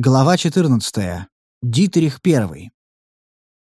Глава 14. Дитрих I.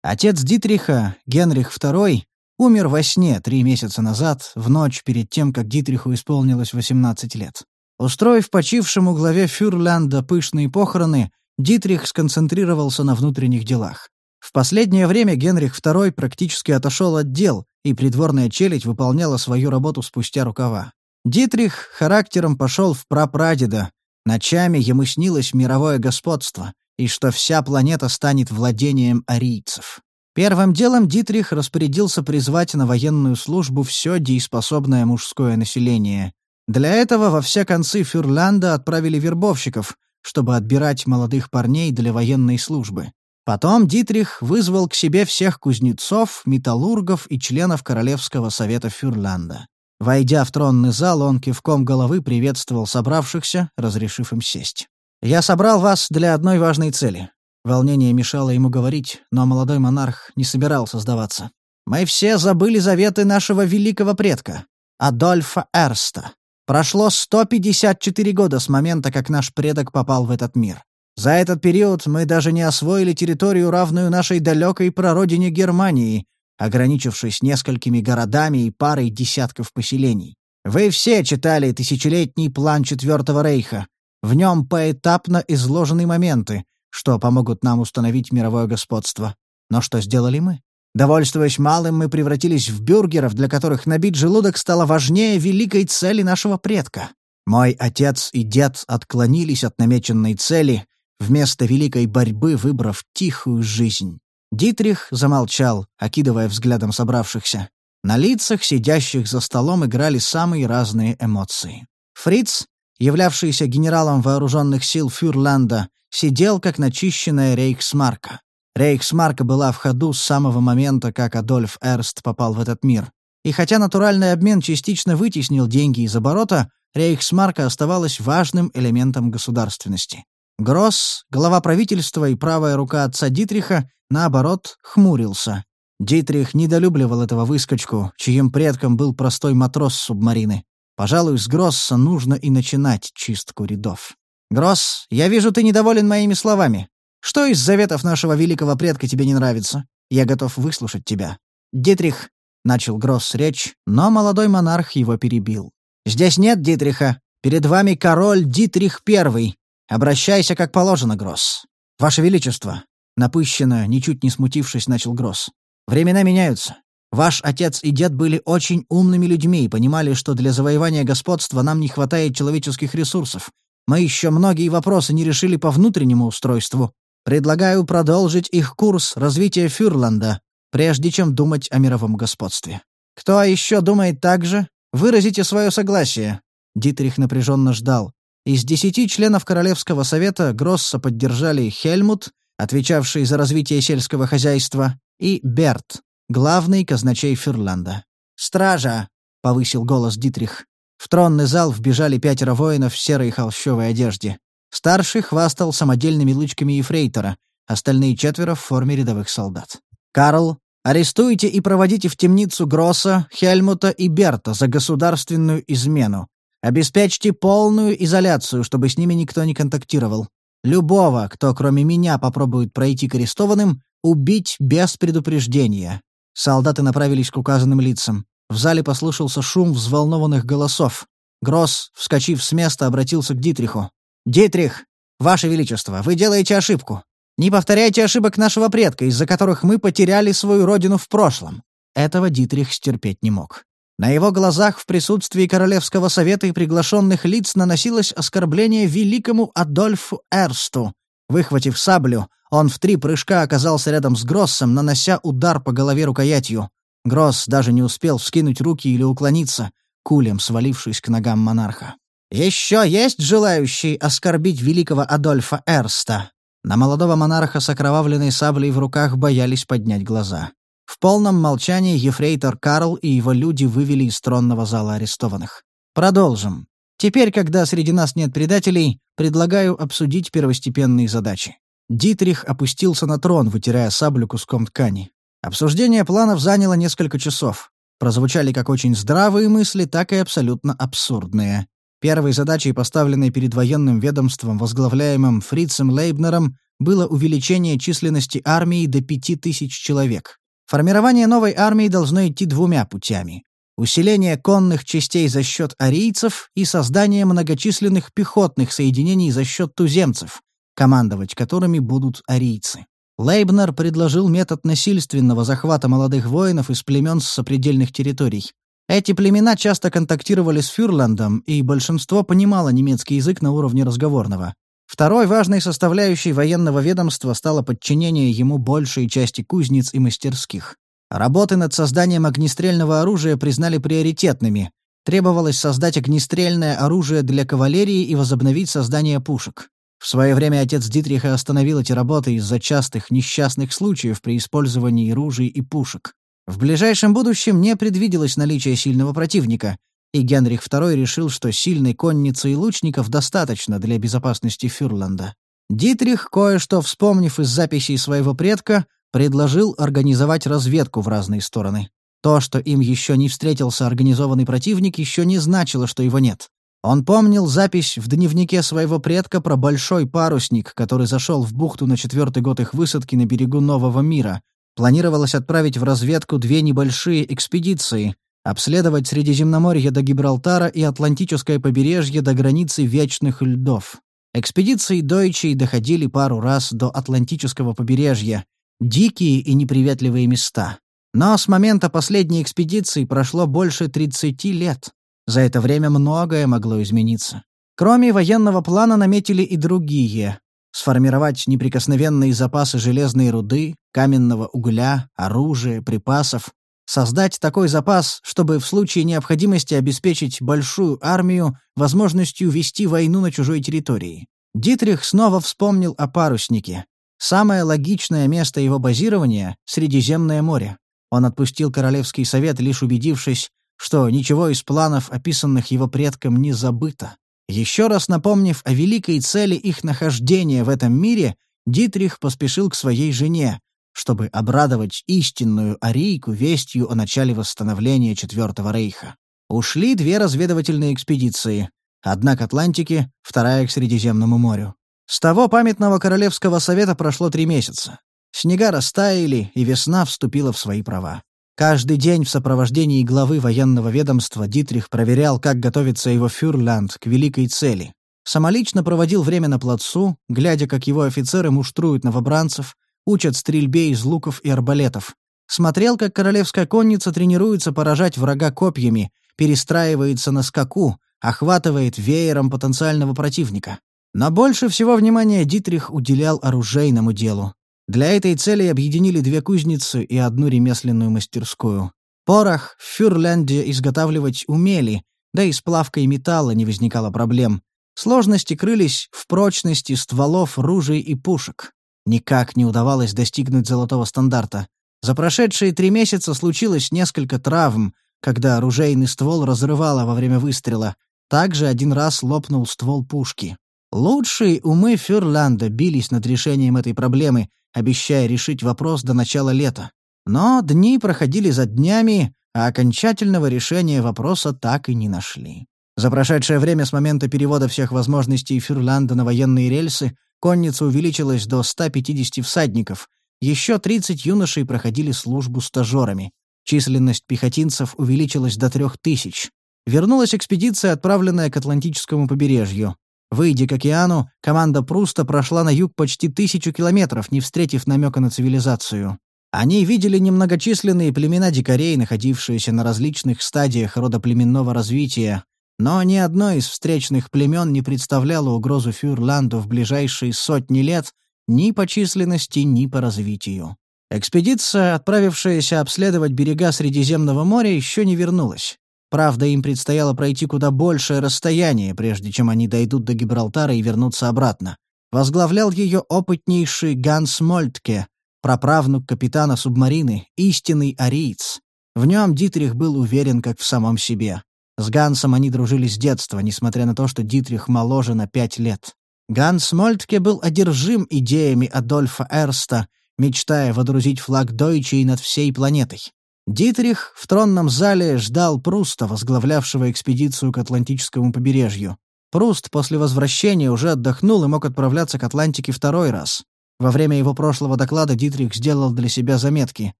Отец Дитриха, Генрих II, умер во сне три месяца назад, в ночь перед тем, как Дитриху исполнилось 18 лет. Устроив почившему главе Фюрлянда пышные похороны, Дитрих сконцентрировался на внутренних делах. В последнее время Генрих II практически отошел от дел, и придворная челядь выполняла свою работу спустя рукава. Дитрих характером пошел в прапрадеда, Ночами ему снилось мировое господство, и что вся планета станет владением арийцев. Первым делом Дитрих распорядился призвать на военную службу все дееспособное мужское население. Для этого во все концы Фюрлянда отправили вербовщиков, чтобы отбирать молодых парней для военной службы. Потом Дитрих вызвал к себе всех кузнецов, металлургов и членов Королевского совета Фюрлянда. Войдя в тронный зал, он кивком головы приветствовал собравшихся, разрешив им сесть. «Я собрал вас для одной важной цели». Волнение мешало ему говорить, но молодой монарх не собирался сдаваться. «Мы все забыли заветы нашего великого предка, Адольфа Эрста. Прошло 154 года с момента, как наш предок попал в этот мир. За этот период мы даже не освоили территорию, равную нашей далекой прародине Германии, ограничившись несколькими городами и парой десятков поселений. Вы все читали тысячелетний план Четвертого Рейха. В нем поэтапно изложены моменты, что помогут нам установить мировое господство. Но что сделали мы? Довольствуясь малым, мы превратились в бюргеров, для которых набить желудок стало важнее великой цели нашего предка. Мой отец и дед отклонились от намеченной цели, вместо великой борьбы выбрав тихую жизнь. Дитрих замолчал, окидывая взглядом собравшихся. На лицах сидящих за столом играли самые разные эмоции. Фриц, являвшийся генералом вооруженных сил Фюрланда, сидел как начищенная рейхсмарка. Рейхсмарка была в ходу с самого момента, как Адольф Эрст попал в этот мир. И хотя натуральный обмен частично вытеснил деньги из оборота, рейхсмарка оставалась важным элементом государственности. Гросс, глава правительства и правая рука отца Дитриха, наоборот, хмурился. Дитрих недолюбливал этого выскочку, чьим предком был простой матрос субмарины. Пожалуй, с Гросса нужно и начинать чистку рядов. «Гросс, я вижу, ты недоволен моими словами. Что из заветов нашего великого предка тебе не нравится? Я готов выслушать тебя». «Дитрих», — начал Гросс речь, но молодой монарх его перебил. «Здесь нет Дитриха. Перед вами король Дитрих Первый. Обращайся как положено, Гросс. Ваше Величество, Напыщенно, ничуть не смутившись, начал Гросс. «Времена меняются. Ваш отец и дед были очень умными людьми и понимали, что для завоевания господства нам не хватает человеческих ресурсов. Мы еще многие вопросы не решили по внутреннему устройству. Предлагаю продолжить их курс развития Фюрланда, прежде чем думать о мировом господстве. Кто еще думает так же? Выразите свое согласие». Дитрих напряженно ждал. Из десяти членов Королевского совета Гросса поддержали Хельмут, отвечавший за развитие сельского хозяйства, и Берт, главный казначей Фюрланда. «Стража!» — повысил голос Дитрих. В тронный зал вбежали пятеро воинов в серой холщовой одежде. Старший хвастал самодельными лычками ефрейтора, остальные четверо в форме рядовых солдат. «Карл, арестуйте и проводите в темницу Гросса, Хельмута и Берта за государственную измену. Обеспечьте полную изоляцию, чтобы с ними никто не контактировал. Любого, кто кроме меня попробует пройти к арестованным, убить без предупреждения. Солдаты направились к указанным лицам. В зале послышался шум взволнованных голосов. Гросс, вскочив с места, обратился к Дитриху. «Дитрих, Ваше Величество, вы делаете ошибку. Не повторяйте ошибок нашего предка, из-за которых мы потеряли свою родину в прошлом». Этого Дитрих стерпеть не мог. На его глазах в присутствии Королевского совета и приглашенных лиц наносилось оскорбление великому Адольфу Эрсту. Выхватив саблю, он в три прыжка оказался рядом с Гроссом, нанося удар по голове рукоятью. Гросс даже не успел вскинуть руки или уклониться, кулем свалившись к ногам монарха. «Еще есть желающий оскорбить великого Адольфа Эрста?» На молодого монарха с окровавленной саблей в руках боялись поднять глаза. В полном молчании ефрейтор Карл и его люди вывели из тронного зала арестованных. Продолжим. Теперь, когда среди нас нет предателей, предлагаю обсудить первостепенные задачи. Дитрих опустился на трон, вытирая саблю куском ткани. Обсуждение планов заняло несколько часов. Прозвучали как очень здравые мысли, так и абсолютно абсурдные. Первой задачей, поставленной перед военным ведомством, возглавляемым Фрицем Лейбнером, было увеличение численности армии до 5000 человек. Формирование новой армии должно идти двумя путями. Усиление конных частей за счет арийцев и создание многочисленных пехотных соединений за счет туземцев, командовать которыми будут арийцы. Лейбнер предложил метод насильственного захвата молодых воинов из племен с сопредельных территорий. Эти племена часто контактировали с Фюрландом, и большинство понимало немецкий язык на уровне разговорного. Второй важной составляющей военного ведомства стало подчинение ему большей части кузниц и мастерских. Работы над созданием огнестрельного оружия признали приоритетными. Требовалось создать огнестрельное оружие для кавалерии и возобновить создание пушек. В свое время отец Дитриха остановил эти работы из-за частых несчастных случаев при использовании ружей и пушек. В ближайшем будущем не предвиделось наличие сильного противника, и Генрих II решил, что сильной конницы и лучников достаточно для безопасности Фюрланда. Дитрих, кое-что вспомнив из записей своего предка, предложил организовать разведку в разные стороны. То, что им еще не встретился организованный противник, еще не значило, что его нет. Он помнил запись в дневнике своего предка про большой парусник, который зашел в бухту на четвертый год их высадки на берегу Нового мира. Планировалось отправить в разведку две небольшие экспедиции, обследовать Средиземноморье до Гибралтара и Атлантическое побережье до границы Вечных льдов. Экспедиции Дойчей доходили пару раз до Атлантического побережья. Дикие и неприветливые места. Но с момента последней экспедиции прошло больше 30 лет. За это время многое могло измениться. Кроме военного плана наметили и другие. Сформировать неприкосновенные запасы железной руды, каменного угля, оружия, припасов. Создать такой запас, чтобы в случае необходимости обеспечить большую армию возможностью вести войну на чужой территории. Дитрих снова вспомнил о паруснике. Самое логичное место его базирования — Средиземное море. Он отпустил Королевский совет, лишь убедившись, что ничего из планов, описанных его предком, не забыто. Еще раз напомнив о великой цели их нахождения в этом мире, Дитрих поспешил к своей жене, чтобы обрадовать истинную арийку вестью о начале восстановления Четвертого Рейха. Ушли две разведывательные экспедиции. Одна к Атлантике, вторая к Средиземному морю. С того памятного Королевского совета прошло три месяца. Снега растаяли, и весна вступила в свои права. Каждый день в сопровождении главы военного ведомства Дитрих проверял, как готовится его фюрлянд к великой цели. Самолично проводил время на плацу, глядя, как его офицеры муштруют новобранцев, учат стрельбе из луков и арбалетов. Смотрел, как королевская конница тренируется поражать врага копьями, перестраивается на скаку, охватывает веером потенциального противника. Но больше всего внимания Дитрих уделял оружейному делу. Для этой цели объединили две кузницы и одну ремесленную мастерскую. Порох в Фюрленде изготавливать умели, да и с плавкой металла не возникало проблем. Сложности крылись в прочности стволов, ружей и пушек. Никак не удавалось достигнуть золотого стандарта. За прошедшие три месяца случилось несколько травм, когда оружейный ствол разрывало во время выстрела. Также один раз лопнул ствол пушки. Лучшие умы Фюрланда бились над решением этой проблемы, обещая решить вопрос до начала лета. Но дни проходили за днями, а окончательного решения вопроса так и не нашли. За прошедшее время с момента перевода всех возможностей Фюрланда на военные рельсы конница увеличилась до 150 всадников, еще 30 юношей проходили службу стажерами. Численность пехотинцев увеличилась до 3000. Вернулась экспедиция, отправленная к Атлантическому побережью. Выйдя к океану, команда Пруста прошла на юг почти тысячу километров, не встретив намека на цивилизацию. Они видели немногочисленные племена дикарей, находившиеся на различных стадиях родоплеменного развития, но ни одно из встречных племен не представляло угрозу Фюрланду в ближайшие сотни лет ни по численности, ни по развитию. Экспедиция, отправившаяся обследовать берега Средиземного моря, еще не вернулась. Правда, им предстояло пройти куда большее расстояние, прежде чем они дойдут до Гибралтара и вернутся обратно. Возглавлял ее опытнейший Ганс Мольтке, праправнук капитана субмарины, истинный ариец. В нем Дитрих был уверен как в самом себе. С Гансом они дружили с детства, несмотря на то, что Дитрих моложе на пять лет. Ганс Мольтке был одержим идеями Адольфа Эрста, мечтая водрузить флаг Дойчей над всей планетой. Дитрих в тронном зале ждал Пруста, возглавлявшего экспедицию к Атлантическому побережью. Пруст после возвращения уже отдохнул и мог отправляться к Атлантике второй раз. Во время его прошлого доклада Дитрих сделал для себя заметки.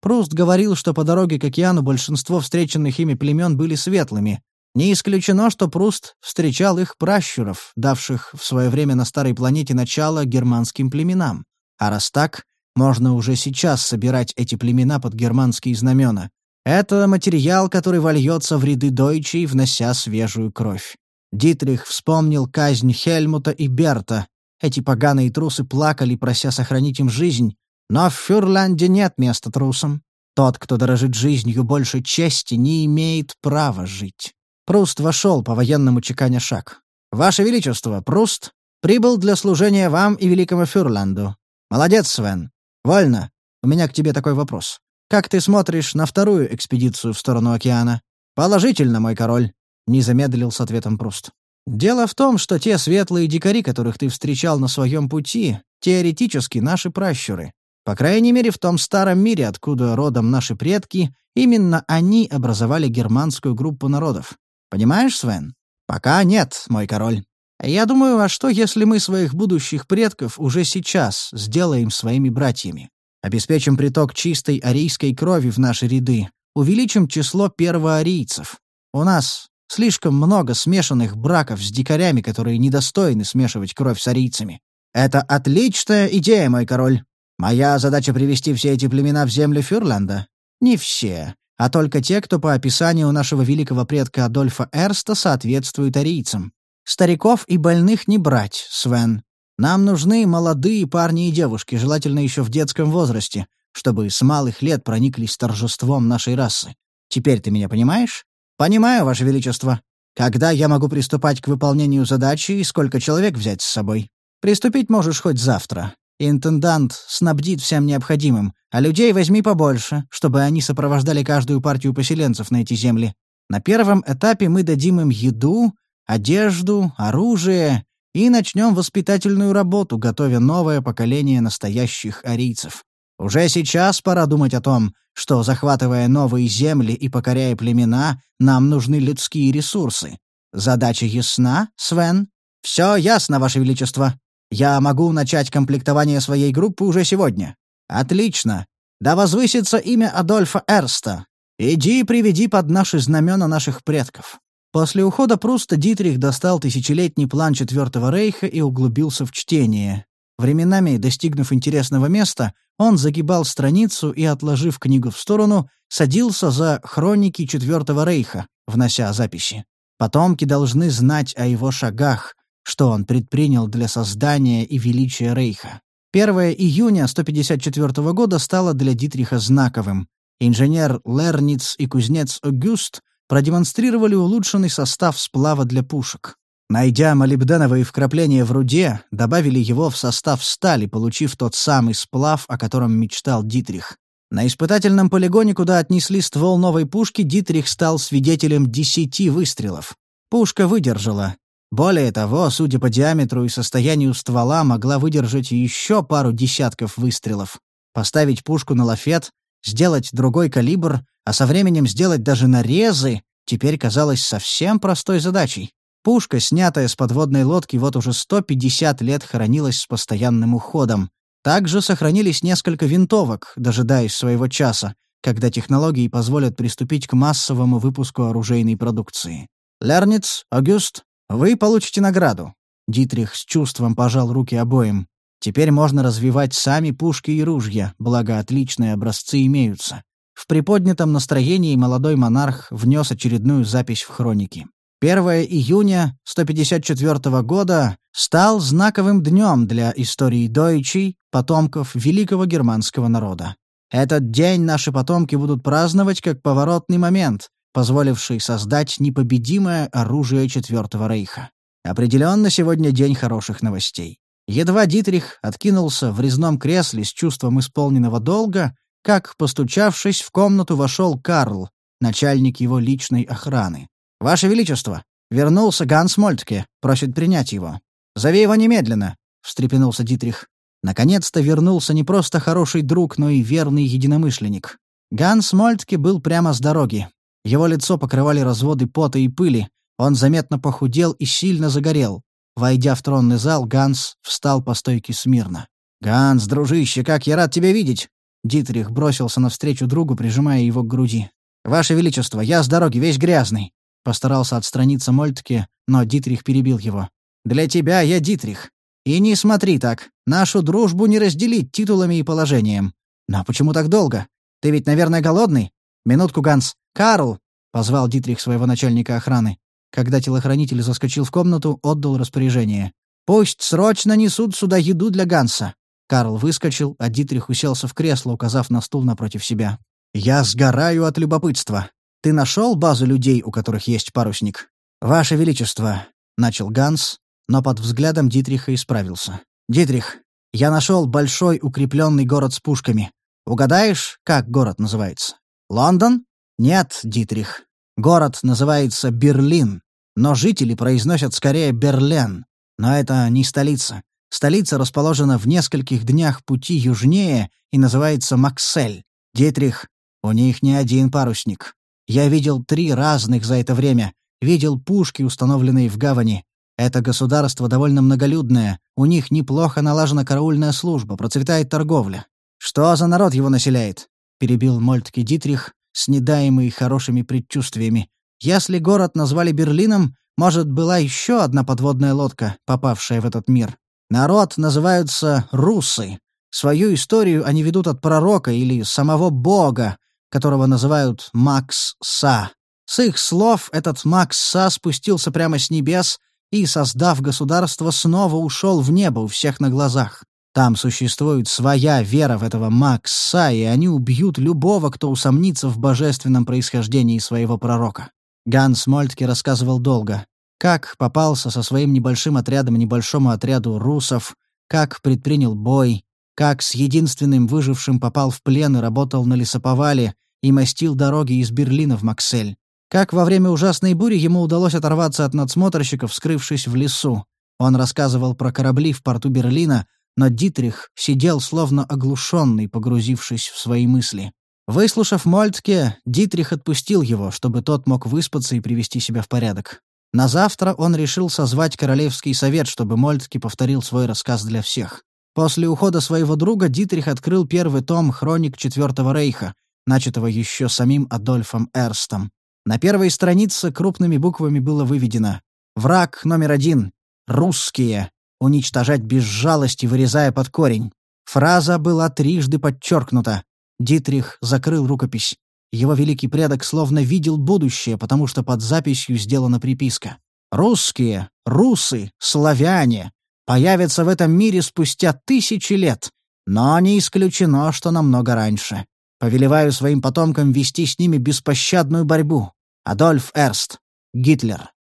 Пруст говорил, что по дороге к океану большинство встреченных ими племен были светлыми. Не исключено, что Пруст встречал их пращуров, давших в свое время на Старой планете начало германским племенам. А раз так, можно уже сейчас собирать эти племена под германские знамена. Это материал, который вольется в ряды дойчей, внося свежую кровь. Дитрих вспомнил казнь Хельмута и Берта. Эти поганые трусы плакали, прося сохранить им жизнь, но в Фюрланде нет места трусам. Тот, кто дорожит жизнью больше чести, не имеет права жить. Пруст вошел по военному чеканя шаг. «Ваше Величество, Пруст прибыл для служения вам и великому Фюрланду. Молодец, Свен. «Вольно. У меня к тебе такой вопрос. Как ты смотришь на вторую экспедицию в сторону океана?» «Положительно, мой король», — не замедлил с ответом Пруст. «Дело в том, что те светлые дикари, которых ты встречал на своем пути, теоретически наши пращуры. По крайней мере, в том старом мире, откуда родом наши предки, именно они образовали германскую группу народов. Понимаешь, Свен? Пока нет, мой король. Я думаю, а что, если мы своих будущих предков уже сейчас сделаем своими братьями? Обеспечим приток чистой арийской крови в наши ряды, увеличим число первоарийцев. У нас слишком много смешанных браков с дикарями, которые недостойны смешивать кровь с арийцами. Это отличная идея, мой король. Моя задача привести все эти племена в землю Фюрланда. Не все, а только те, кто по описанию нашего великого предка Адольфа Эрста соответствует арийцам. Стариков и больных не брать, Свен. Нам нужны молодые парни и девушки, желательно еще в детском возрасте, чтобы с малых лет прониклись торжеством нашей расы. Теперь ты меня понимаешь? Понимаю, Ваше Величество. Когда я могу приступать к выполнению задачи и сколько человек взять с собой? Приступить можешь хоть завтра. Интендант снабдит всем необходимым, а людей возьми побольше, чтобы они сопровождали каждую партию поселенцев на эти земли. На первом этапе мы дадим им еду, одежду, оружие и начнем воспитательную работу, готовя новое поколение настоящих арийцев. Уже сейчас пора думать о том, что, захватывая новые земли и покоряя племена, нам нужны людские ресурсы. Задача ясна, Свен? Все ясно, Ваше Величество. Я могу начать комплектование своей группы уже сегодня. Отлично. Да возвысится имя Адольфа Эрста. Иди приведи под наши знамена наших предков. После ухода Пруста Дитрих достал тысячелетний план Четвертого Рейха и углубился в чтение. Временами, достигнув интересного места, он загибал страницу и, отложив книгу в сторону, садился за хроники Четвертого Рейха, внося записи. Потомки должны знать о его шагах, что он предпринял для создания и величия Рейха. 1 июня 154 года стало для Дитриха знаковым. Инженер Лерниц и кузнец Огюст продемонстрировали улучшенный состав сплава для пушек. Найдя молибденовые вкрапления в руде, добавили его в состав стали, получив тот самый сплав, о котором мечтал Дитрих. На испытательном полигоне, куда отнесли ствол новой пушки, Дитрих стал свидетелем десяти выстрелов. Пушка выдержала. Более того, судя по диаметру и состоянию ствола, могла выдержать еще пару десятков выстрелов. Поставить пушку на лафет, сделать другой калибр, а со временем сделать даже нарезы теперь казалось совсем простой задачей. Пушка, снятая с подводной лодки, вот уже 150 лет хранилась с постоянным уходом. Также сохранились несколько винтовок, дожидаясь своего часа, когда технологии позволят приступить к массовому выпуску оружейной продукции. «Лерниц, Агюст, вы получите награду». Дитрих с чувством пожал руки обоим. «Теперь можно развивать сами пушки и ружья, благо отличные образцы имеются. В приподнятом настроении молодой монарх внес очередную запись в хроники. 1 июня 154 года стал знаковым днем для истории дойчей, потомков великого германского народа. Этот день наши потомки будут праздновать как поворотный момент, позволивший создать непобедимое оружие Четвертого Рейха. Определенно сегодня день хороших новостей. Едва Дитрих откинулся в резном кресле с чувством исполненного долга, как, постучавшись, в комнату вошел Карл, начальник его личной охраны. «Ваше Величество, вернулся Ганс Мольтке, просит принять его. Зови его немедленно», — встрепенулся Дитрих. Наконец-то вернулся не просто хороший друг, но и верный единомышленник. Ганс Мольтке был прямо с дороги. Его лицо покрывали разводы пота и пыли. Он заметно похудел и сильно загорел. Войдя в тронный зал, Ганс встал по стойке смирно. «Ганс, дружище, как я рад тебя видеть!» Дитрих бросился навстречу другу, прижимая его к груди. «Ваше Величество, я с дороги весь грязный!» Постарался отстраниться Мольтке, но Дитрих перебил его. «Для тебя я Дитрих. И не смотри так. Нашу дружбу не разделить титулами и положением. Но почему так долго? Ты ведь, наверное, голодный? Минутку, Ганс. Карл!» — позвал Дитрих своего начальника охраны. Когда телохранитель заскочил в комнату, отдал распоряжение. «Пусть срочно несут сюда еду для Ганса». Карл выскочил, а Дитрих уселся в кресло, указав на стул напротив себя. «Я сгораю от любопытства. Ты нашел базу людей, у которых есть парусник?» «Ваше Величество», — начал Ганс, но под взглядом Дитриха исправился. «Дитрих, я нашел большой укрепленный город с пушками. Угадаешь, как город называется? Лондон? Нет, Дитрих. Город называется Берлин, но жители произносят скорее Берлен. Но это не столица. Столица расположена в нескольких днях пути южнее и называется Максель. Дитрих, у них не один парусник. Я видел три разных за это время. Видел пушки, установленные в гавани. Это государство довольно многолюдное. У них неплохо налажена караульная служба, процветает торговля. Что за народ его населяет? Перебил Мольтке Дитрих, снедаемый хорошими предчувствиями. Если город назвали Берлином, может, была еще одна подводная лодка, попавшая в этот мир. Народ называются русы. Свою историю они ведут от пророка или самого бога, которого называют Макс Са. С их слов этот Макс Са спустился прямо с небес и, создав государство, снова ушел в небо у всех на глазах. Там существует своя вера в этого Макса, и они убьют любого, кто усомнится в божественном происхождении своего пророка. Ганс Мольтке рассказывал долго. Как попался со своим небольшим отрядом небольшому отряду русов, как предпринял бой, как с единственным выжившим попал в плен и работал на лесоповале и мастил дороги из Берлина в Максель. Как во время ужасной бури ему удалось оторваться от надсмотрщиков, скрывшись в лесу. Он рассказывал про корабли в порту Берлина, но Дитрих сидел словно оглушенный, погрузившись в свои мысли. Выслушав Мольтке, Дитрих отпустил его, чтобы тот мог выспаться и привести себя в порядок. На завтра он решил созвать Королевский совет, чтобы Мольтке повторил свой рассказ для всех. После ухода своего друга Дитрих открыл первый том «Хроник Четвертого Рейха», начатого еще самим Адольфом Эрстом. На первой странице крупными буквами было выведено «Враг номер один. Русские уничтожать без жалости, вырезая под корень. Фраза была трижды подчеркнута. Дитрих закрыл рукопись. Его великий предок словно видел будущее, потому что под записью сделана приписка. «Русские, русы, славяне появятся в этом мире спустя тысячи лет, но не исключено, что намного раньше. Повелеваю своим потомкам вести с ними беспощадную борьбу. Адольф Эрст. Гитлер».